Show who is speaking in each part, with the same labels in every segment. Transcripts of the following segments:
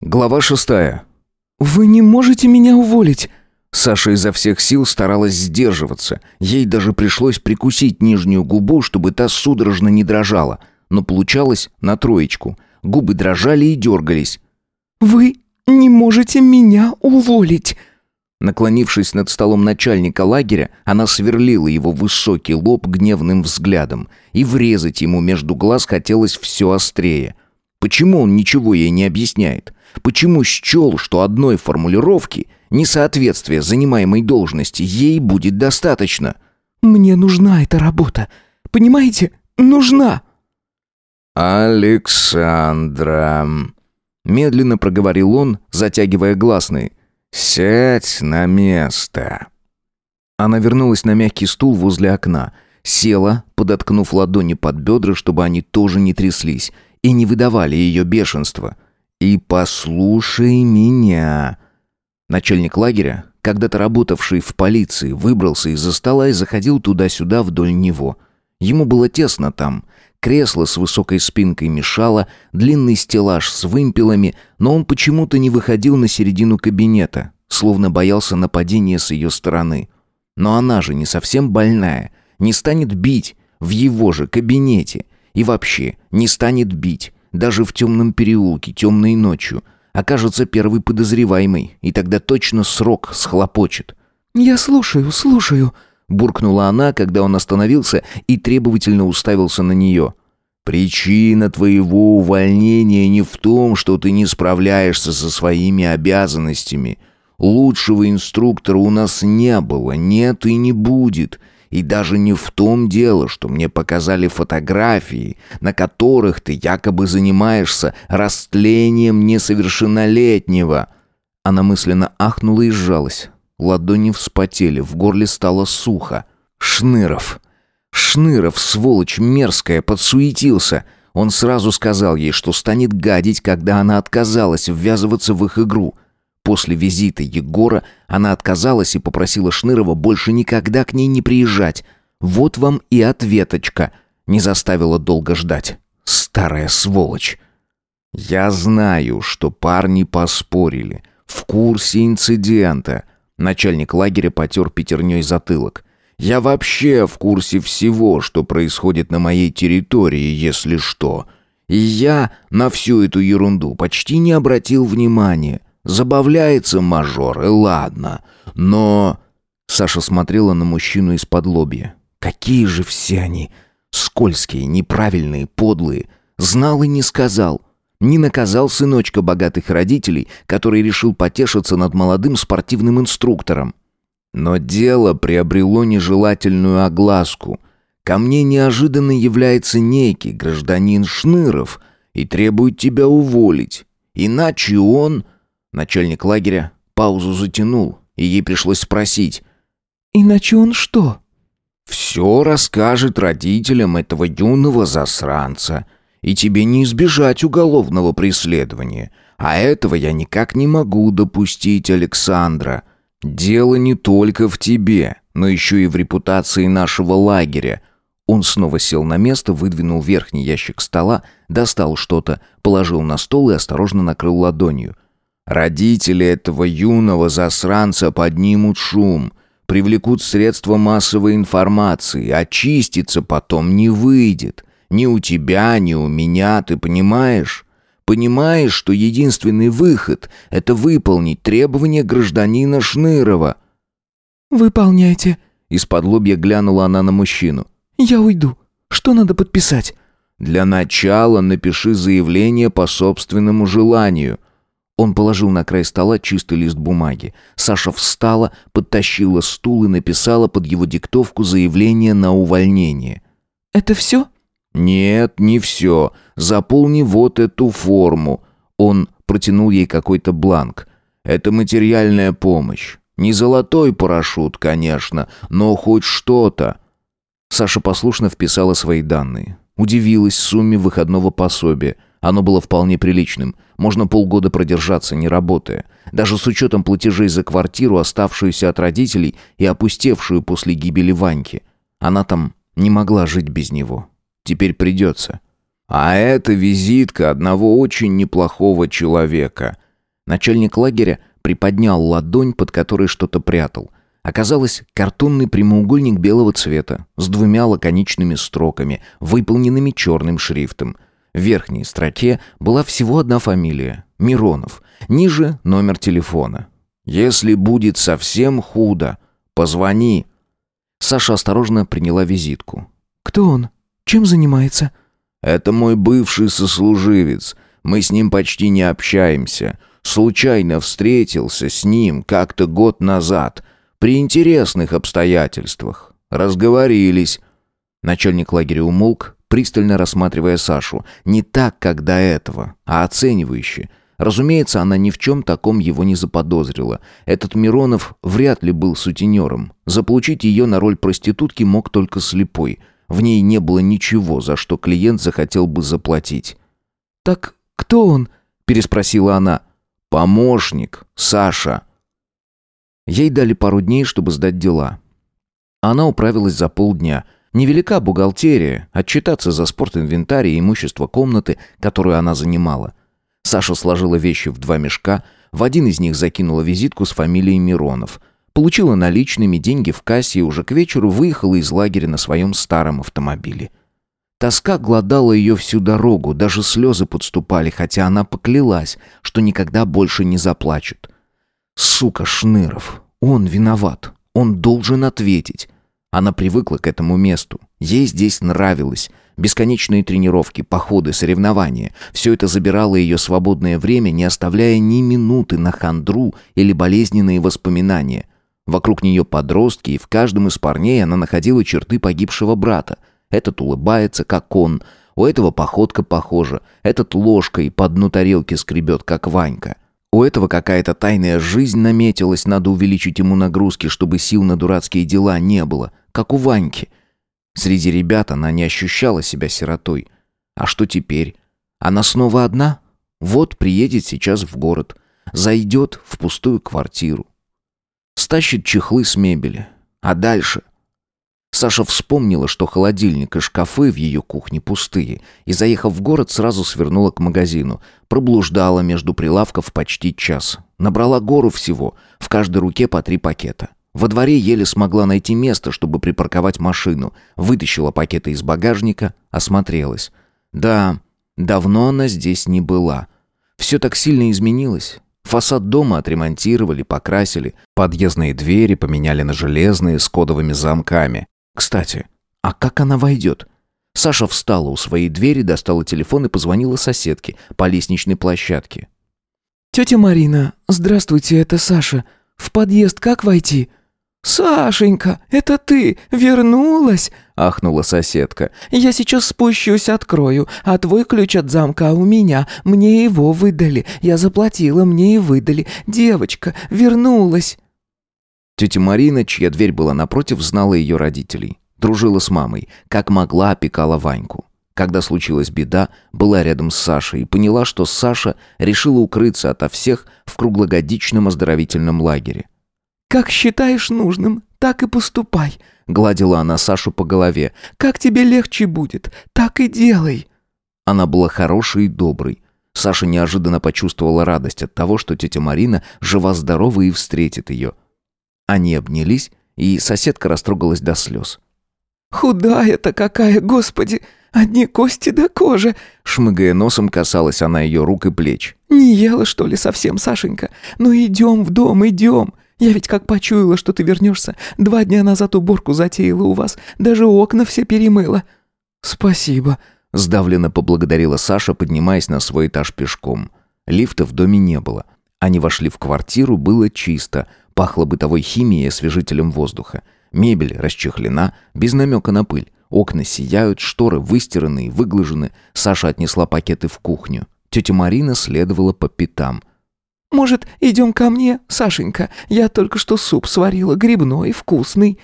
Speaker 1: Глава шестая.
Speaker 2: «Вы не можете меня уволить!»
Speaker 1: Саша изо всех сил старалась сдерживаться. Ей даже пришлось прикусить нижнюю губу, чтобы та судорожно не дрожала. Но получалось на троечку. Губы дрожали и дергались.
Speaker 2: «Вы не можете меня уволить!»
Speaker 1: Наклонившись над столом начальника лагеря, она сверлила его высокий лоб гневным взглядом, и врезать ему между глаз хотелось все острее. Почему он ничего ей не объясняет? Почему счел, что одной формулировки, несоответствия занимаемой должности, ей будет достаточно?
Speaker 2: «Мне нужна эта работа. Понимаете? Нужна!»
Speaker 1: «Александра...» Медленно проговорил он, затягивая гласные. «Сядь на место». Она вернулась на мягкий стул возле окна, села, подоткнув ладони под бедра, чтобы они тоже не тряслись, и не выдавали ее бешенства – «И послушай меня». Начальник лагеря, когда-то работавший в полиции, выбрался из-за стола и заходил туда-сюда вдоль него. Ему было тесно там. Кресло с высокой спинкой мешало, длинный стеллаж с вымпелами, но он почему-то не выходил на середину кабинета, словно боялся нападения с ее стороны. Но она же не совсем больная, не станет бить в его же кабинете и вообще не станет бить даже в темном переулке, темной ночью, окажется первый подозреваемый, и тогда точно срок схлопочет.
Speaker 2: «Я слушаю, слушаю», — буркнула она, когда он остановился и требовательно уставился на нее.
Speaker 1: «Причина твоего увольнения не в том, что ты не справляешься со своими обязанностями. Лучшего инструктора у нас не было, нет и не будет. И даже не в том дело, что мне показали фотографии, на которых ты якобы занимаешься растлением несовершеннолетнего. Она мысленно ахнула и сжалась. Ладони вспотели, в горле стало сухо. Шныров. Шныров, сволочь мерзкая, подсуетился. Он сразу сказал ей, что станет гадить, когда она отказалась ввязываться в их игру — После визита Егора она отказалась и попросила Шнырова больше никогда к ней не приезжать. Вот вам и ответочка. Не заставила долго ждать. Старая сволочь. Я знаю, что парни поспорили. В курсе инцидента. Начальник лагеря потер пятерней затылок. Я вообще в курсе всего, что происходит на моей территории, если что. И я на всю эту ерунду почти не обратил внимания. Забавляется мажор, и ладно. Но... Саша смотрела на мужчину из-под лобья. Какие же все они! Скользкие, неправильные, подлые. Знал и не сказал. Не наказал сыночка богатых родителей, который решил потешиться над молодым спортивным инструктором. Но дело приобрело нежелательную огласку. Ко мне неожиданно является некий гражданин Шныров и требует тебя уволить. Иначе он... Начальник лагеря паузу затянул, и ей пришлось спросить.
Speaker 2: «Иначе он что?»
Speaker 1: «Все расскажет родителям этого юного засранца, и тебе не избежать уголовного преследования. А этого я никак не могу допустить, Александра. Дело не только в тебе, но еще и в репутации нашего лагеря». Он снова сел на место, выдвинул верхний ящик стола, достал что-то, положил на стол и осторожно накрыл ладонью – Родители этого юного засранца поднимут шум, привлекут средства массовой информации, очиститься потом не выйдет. Ни у тебя, ни у меня, ты понимаешь? Понимаешь, что единственный выход — это выполнить требования гражданина Шнырова?»
Speaker 2: «Выполняйте», —
Speaker 1: из-под лобья глянула она на мужчину.
Speaker 2: «Я уйду. Что надо подписать?»
Speaker 1: «Для начала напиши заявление по собственному желанию. Он положил на край стола чистый лист бумаги. Саша встала, подтащила стул и написала под его диктовку заявление на увольнение.
Speaker 2: «Это все?»
Speaker 1: «Нет, не все. Заполни вот эту форму». Он протянул ей какой-то бланк. «Это материальная помощь. Не золотой парашют, конечно, но хоть что-то». Саша послушно вписала свои данные. Удивилась сумме выходного пособия – оно было вполне приличным. Можно полгода продержаться, не работая. Даже с учетом платежей за квартиру, оставшуюся от родителей и опустевшую после гибели Ваньки. Она там не могла жить без него. Теперь придется. А это визитка одного очень неплохого человека.
Speaker 2: Начальник лагеря приподнял ладонь, под которой что-то прятал. Оказалось, картонный прямоугольник белого цвета с двумя лаконичными строками, выполненными черным шрифтом. В верхней строке была всего одна фамилия – Миронов. Ниже – номер телефона. «Если будет совсем худо, позвони». Саша осторожно приняла визитку.
Speaker 3: «Кто он? Чем занимается?»
Speaker 1: «Это мой бывший сослуживец. Мы с ним почти не общаемся. Случайно встретился с ним как-то год назад. При интересных обстоятельствах. Разговорились».
Speaker 2: Начальник лагеря умолк, пристально рассматривая Сашу. Не так, как до этого, а оценивающе. Разумеется, она ни в чем таком его не заподозрила. Этот Миронов вряд ли был сутенером. Заполучить ее на роль проститутки мог только слепой. В ней не было ничего, за что клиент захотел бы заплатить.
Speaker 3: «Так кто он?» – переспросила она.
Speaker 1: «Помощник, Саша».
Speaker 2: Ей дали пару дней, чтобы сдать дела. Она управилась за полдня. Невелика бухгалтерия, отчитаться за спортинвентарь и имущество комнаты, которую она занимала. Саша сложила вещи в два мешка, в один из них закинула визитку с фамилией Миронов. Получила наличными деньги в кассе и уже к вечеру выехала из лагеря на своем старом автомобиле. Тоска глодала ее всю дорогу, даже слезы подступали, хотя она поклялась, что никогда больше не заплачет. Сука Шныров, он виноват, он должен ответить. Она привыкла к этому месту, ей здесь нравилось, Бесконечные тренировки, походы, соревнования – все это забирало ее свободное время, не оставляя ни минуты на хандру или болезненные воспоминания. Вокруг нее подростки, и в каждом из парней она находила черты погибшего брата. Этот улыбается, как он, у этого походка похожа, этот ложкой по дну тарелки скребет, как Ванька. У этого какая-то тайная жизнь наметилась, надо увеличить ему нагрузки, чтобы сил на дурацкие дела не было, как у Ваньки – Среди ребят она не ощущала себя сиротой. А что теперь? Она снова одна? Вот приедет сейчас в город. Зайдет в пустую квартиру. Стащит чехлы с мебели. А дальше? Саша вспомнила, что холодильник и шкафы в ее кухне пустые, и, заехав в город, сразу свернула к магазину. Проблуждала между прилавков почти час. Набрала гору всего, в каждой руке по три пакета. Во дворе еле смогла найти место, чтобы припарковать машину. Вытащила пакеты из багажника, осмотрелась. Да, давно она здесь не была. Все так сильно изменилось. Фасад дома отремонтировали, покрасили, подъездные двери поменяли на железные с кодовыми замками. Кстати, а как она войдет? Саша встала у своей двери, достала телефон и позвонила соседке по лестничной площадке.
Speaker 3: «Тетя Марина, здравствуйте, это Саша. В подъезд как войти?» «Сашенька, это ты вернулась?» — ахнула соседка. «Я сейчас спущусь, открою, а твой ключ от замка у меня. Мне его выдали. Я заплатила, мне и выдали. Девочка вернулась».
Speaker 2: Тетя Марина, чья дверь была напротив, знала ее родителей. Дружила с мамой, как могла опекала Ваньку. Когда случилась беда, была рядом с Сашей и поняла, что Саша решила укрыться ото всех в круглогодичном оздоровительном лагере.
Speaker 3: «Как считаешь нужным, так и поступай», — гладила она Сашу по голове. «Как тебе легче будет, так и делай».
Speaker 2: Она была хорошей и доброй. Саша неожиданно почувствовала радость от того, что тетя Марина жива-здорова и встретит ее. Они обнялись, и соседка растрогалась до слез.
Speaker 3: «Худая-то какая, господи! Одни кости до кожи!»
Speaker 2: Шмыгая носом, касалась она ее рук и плеч.
Speaker 3: «Не ела, что ли, совсем, Сашенька? Ну идем в дом, идем!» Я ведь как почуяла, что ты вернешься. Два дня назад уборку затеяла у вас. Даже окна все перемыла». «Спасибо», —
Speaker 2: сдавленно поблагодарила Саша, поднимаясь на свой этаж пешком. Лифта в доме не было. Они вошли в квартиру, было чисто, пахло бытовой химией и освежителем воздуха. Мебель расчехлена, без намека на пыль. Окна сияют, шторы выстираны и выглажены. Саша отнесла пакеты в кухню. Тетя Марина следовала по пятам.
Speaker 3: Может, идем ко мне, Сашенька? Я только что суп сварила, грибной, вкусный».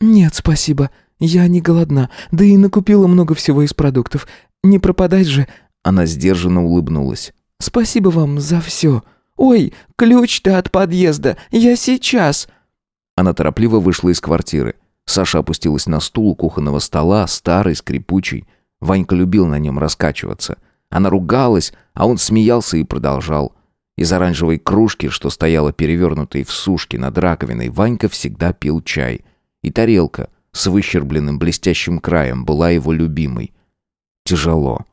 Speaker 3: «Нет, спасибо. Я не голодна. Да и накупила много всего из продуктов. Не пропадать же...»
Speaker 2: Она сдержанно улыбнулась.
Speaker 3: «Спасибо вам за все. Ой, ключ-то от подъезда. Я сейчас...»
Speaker 2: Она торопливо вышла из квартиры. Саша опустилась на стул у кухонного стола, старый, скрипучий. Ванька любил на нем раскачиваться. Она ругалась, а он смеялся и продолжал. Из оранжевой кружки, что стояла перевернутой в сушке над раковиной, Ванька всегда пил чай. И тарелка с выщербленным блестящим краем была его любимой. Тяжело.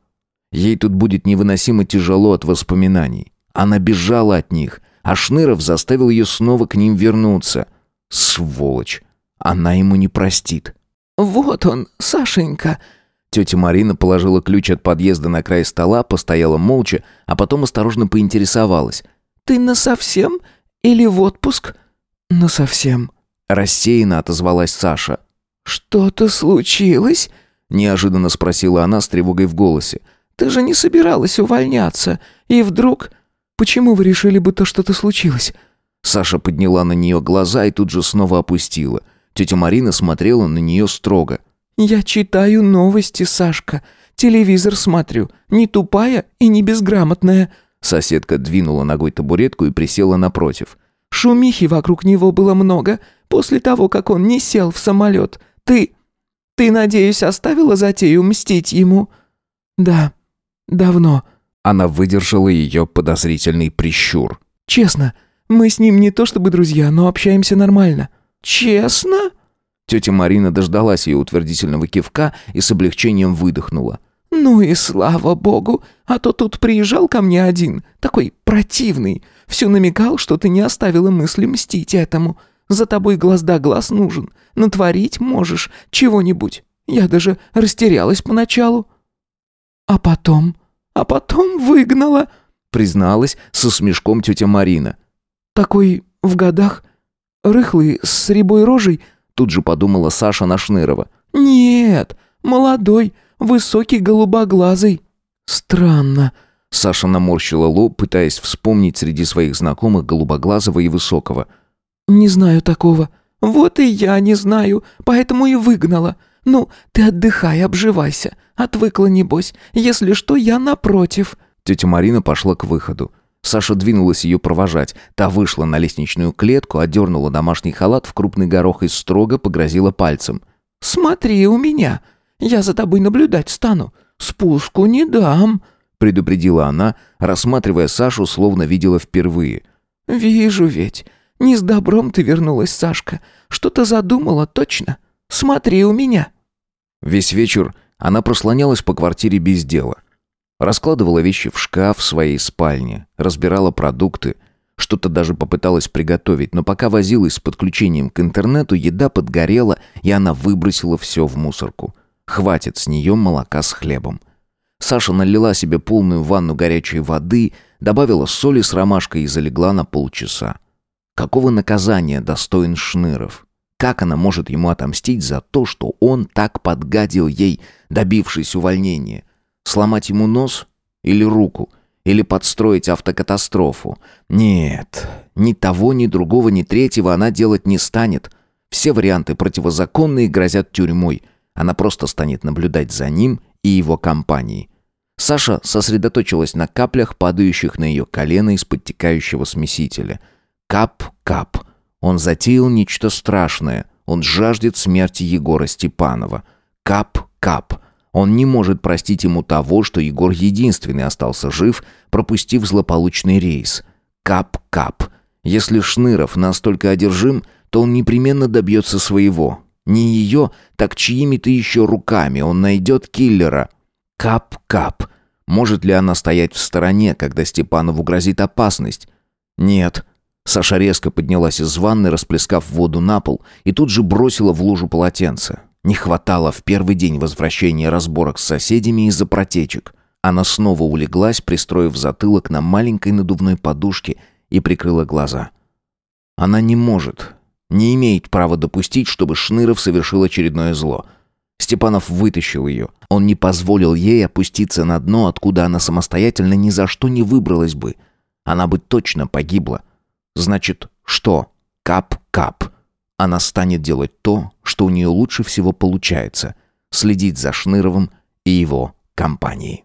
Speaker 2: Ей тут будет невыносимо тяжело от воспоминаний. Она бежала от них, а Шныров заставил ее снова к ним вернуться. Сволочь! Она ему не простит.
Speaker 3: «Вот он, Сашенька!»
Speaker 2: Тетя Марина положила ключ от подъезда на край стола, постояла молча, а потом осторожно поинтересовалась.
Speaker 3: «Ты насовсем или в отпуск?»
Speaker 2: «Насовсем», — рассеянно отозвалась Саша.
Speaker 3: «Что-то случилось?»
Speaker 2: — неожиданно спросила она с тревогой в голосе.
Speaker 3: «Ты же не собиралась увольняться, и вдруг...» «Почему вы решили, будто что-то случилось?»
Speaker 2: Саша подняла на нее глаза и тут же снова опустила. Тетя Марина смотрела на нее строго.
Speaker 3: «Я читаю новости, Сашка. Телевизор смотрю. Не тупая и не безграмотная».
Speaker 2: Соседка двинула ногой табуретку и присела напротив.
Speaker 3: «Шумихи вокруг него было много. После того, как он не сел в самолет. Ты... Ты, надеюсь, оставила затею мстить ему?» «Да, давно».
Speaker 2: Она выдержала ее подозрительный прищур.
Speaker 3: «Честно, мы с ним не то чтобы друзья, но общаемся нормально». «Честно?»
Speaker 2: Тетя Марина дождалась ее утвердительного кивка и с облегчением выдохнула.
Speaker 3: «Ну и слава богу, а то тут приезжал ко мне один, такой противный, все намекал, что ты не оставила мысли мстить этому. За тобой глаз да глаз нужен, натворить можешь чего-нибудь. Я даже растерялась поначалу». «А потом? А потом выгнала»,
Speaker 2: призналась со смешком тетя Марина.
Speaker 3: «Такой в годах, рыхлый, с рябой рожей»,
Speaker 2: Тут же подумала Саша Нашнырова.
Speaker 3: «Нет, молодой, высокий, голубоглазый». «Странно».
Speaker 2: Саша наморщила лоб, пытаясь вспомнить среди своих знакомых голубоглазого и высокого.
Speaker 3: «Не знаю такого». «Вот и я не знаю, поэтому и выгнала. Ну, ты отдыхай, обживайся. Отвыкла, небось. Если что, я напротив».
Speaker 2: Тетя Марина пошла к выходу. Саша двинулась ее провожать. Та вышла на лестничную клетку, одернула домашний халат в крупный горох и строго погрозила пальцем.
Speaker 3: «Смотри у меня. Я за тобой наблюдать стану. Спуску не дам», — предупредила она, рассматривая Сашу, словно видела впервые. «Вижу ведь. Не с добром ты вернулась, Сашка. Что-то задумала, точно. Смотри у меня».
Speaker 2: Весь вечер она прослонялась по квартире без дела. Раскладывала вещи в шкаф в своей спальне, разбирала продукты, что-то даже попыталась приготовить, но пока возилась с подключением к интернету, еда подгорела, и она выбросила все в мусорку. Хватит с нее молока с хлебом. Саша налила себе полную ванну горячей воды, добавила соли с ромашкой и залегла на полчаса. Какого наказания достоин Шныров? Как она может ему отомстить за то, что он так подгадил ей, добившись увольнения? Сломать ему нос или руку? Или подстроить автокатастрофу? Нет, ни того, ни другого, ни третьего она делать не станет. Все варианты противозаконные грозят тюрьмой. Она просто станет наблюдать за ним и его компанией. Саша сосредоточилась на каплях, падающих на ее колено из подтекающего смесителя. Кап-кап. Он затеял нечто страшное. Он жаждет смерти Егора Степанова. Кап-кап. Он не может простить ему того, что Егор единственный остался жив, пропустив злополучный рейс. Кап-кап. Если Шныров настолько одержим, то он непременно добьется своего. Не ее, так чьими-то еще руками он найдет киллера. Кап-кап. Может ли она стоять в стороне, когда Степанову грозит опасность? Нет. Саша резко поднялась из ванны, расплескав воду на пол, и тут же бросила в лужу полотенце. Не хватало в первый день возвращения разборок с соседями из-за протечек. Она снова улеглась, пристроив затылок на маленькой надувной подушке и прикрыла глаза. Она не может, не имеет права допустить, чтобы Шныров совершил очередное зло. Степанов вытащил ее. Он не позволил ей опуститься на дно, откуда она самостоятельно ни за что не выбралась бы. Она бы точно погибла. Значит, что? Кап-кап. Она станет делать то, что у нее лучше всего получается – следить за Шныровым и его компанией.